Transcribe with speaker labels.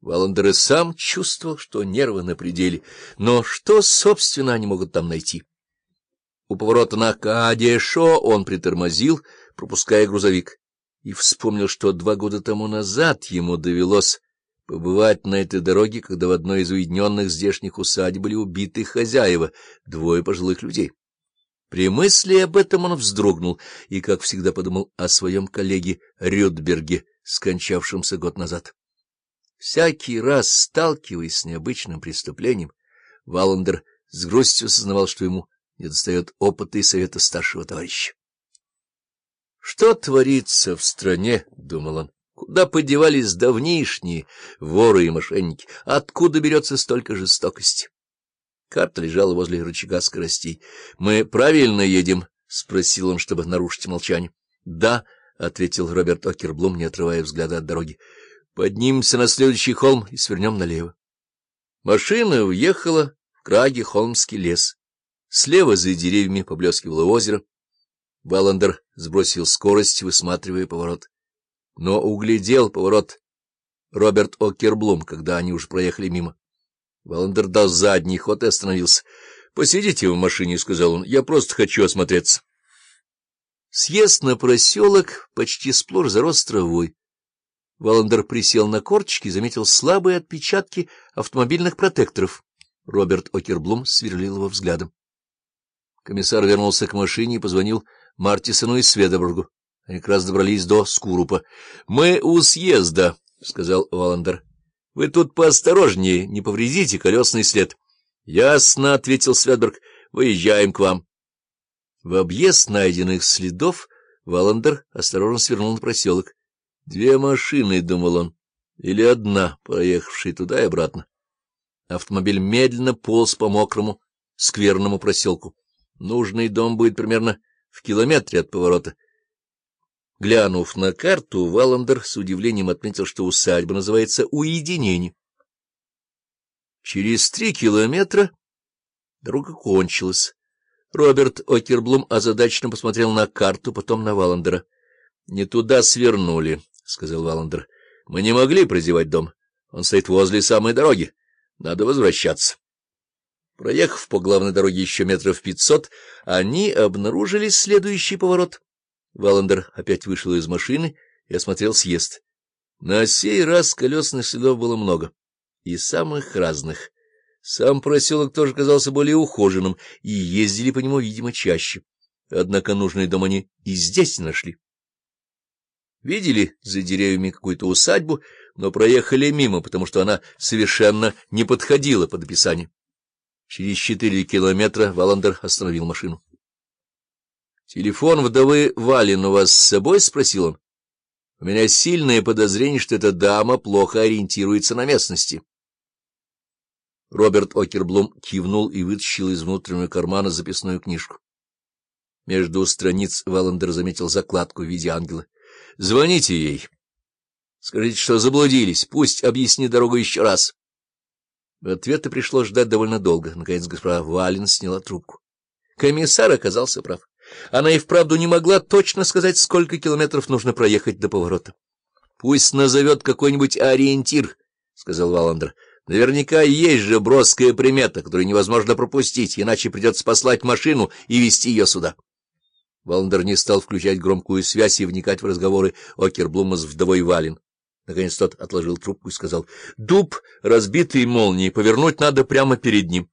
Speaker 1: Валандер и сам чувствовал, что нервы на пределе, но что, собственно, они могут там найти? У поворота на Кадешо он притормозил, пропуская грузовик, и вспомнил, что два года тому назад ему довелось побывать на этой дороге, когда в одной из уединенных здешних усадеб были убиты хозяева, двое пожилых людей. При мысли об этом он вздрогнул и, как всегда, подумал о своем коллеге Рюдберге, скончавшемся год назад. Всякий раз, сталкиваясь с необычным преступлением, Валандер с грустью осознавал, что ему недостает опыта и совета старшего товарища. «Что творится в стране?» — думал он. «Куда подевались давнишние воры и мошенники? Откуда берется столько жестокости?» Карта лежала возле рычага скоростей. «Мы правильно едем?» — спросил он, чтобы нарушить молчание. «Да», — ответил Роберт Окерблум, не отрывая взгляда от дороги. Поднимемся на следующий холм и свернем налево. Машина уехала в краге холмский лес. Слева за деревьями поблескивало озеро. Баландер сбросил скорость, высматривая поворот. Но углядел поворот Роберт Окерблум, когда они уже проехали мимо. Баландер дал задний ход и остановился. — Посидите в машине, — сказал он, — я просто хочу осмотреться. Съезд на проселок почти сплошь зарос травой. Валандер присел на корточки и заметил слабые отпечатки автомобильных протекторов. Роберт Окерблум сверлил его взглядом. Комиссар вернулся к машине и позвонил Мартисону и Сведобургу. Они как раз добрались до Скурупа. — Мы у съезда, — сказал Валандер. — Вы тут поосторожнее, не повредите колесный след. — Ясно, — ответил Сведберг. — Выезжаем к вам. В объезд найденных следов Валандер осторожно свернул на проселок. Две машины, — думал он, — или одна, проехавшая туда и обратно. Автомобиль медленно полз по мокрому, скверному проселку. Нужный дом будет примерно в километре от поворота. Глянув на карту, Валандер с удивлением отметил, что усадьба называется «Уединение». Через три километра дорога кончилась. Роберт Окерблум озадаченно посмотрел на карту, потом на Валандера. Не туда свернули. — сказал Валандер. — Мы не могли прозевать дом. Он стоит возле самой дороги. Надо возвращаться. Проехав по главной дороге еще метров пятьсот, они обнаружили следующий поворот. Валандер опять вышел из машины и осмотрел съезд. На сей раз колесных следов было много, и самых разных. Сам проселок тоже казался более ухоженным, и ездили по нему, видимо, чаще. Однако нужный дом они и здесь нашли. Видели за деревьями какую-то усадьбу, но проехали мимо, потому что она совершенно не подходила под описание. Через четыре километра Валандер остановил машину. — Телефон вдовы Валин у вас с собой? — спросил он. — У меня сильное подозрение, что эта дама плохо ориентируется на местности. Роберт Окерблум кивнул и вытащил из внутреннего кармана записную книжку. Между страниц Валандер заметил закладку в виде ангела. Звоните ей. Скажите, что заблудились. Пусть объяснит дорогу еще раз. Ответа пришлось ждать довольно долго. Наконец госпожа Валин сняла трубку. Комиссар оказался прав. Она и вправду не могла точно сказать, сколько километров нужно проехать до поворота. — Пусть назовет какой-нибудь ориентир, — сказал Валандер. — Наверняка есть же броская примета, которую невозможно пропустить, иначе придется послать машину и везти ее сюда. Валандер не стал включать громкую связь и вникать в разговоры Окерблума с вдовой Валин. Наконец тот отложил трубку и сказал, — Дуб, разбитый молнией, повернуть надо прямо перед ним.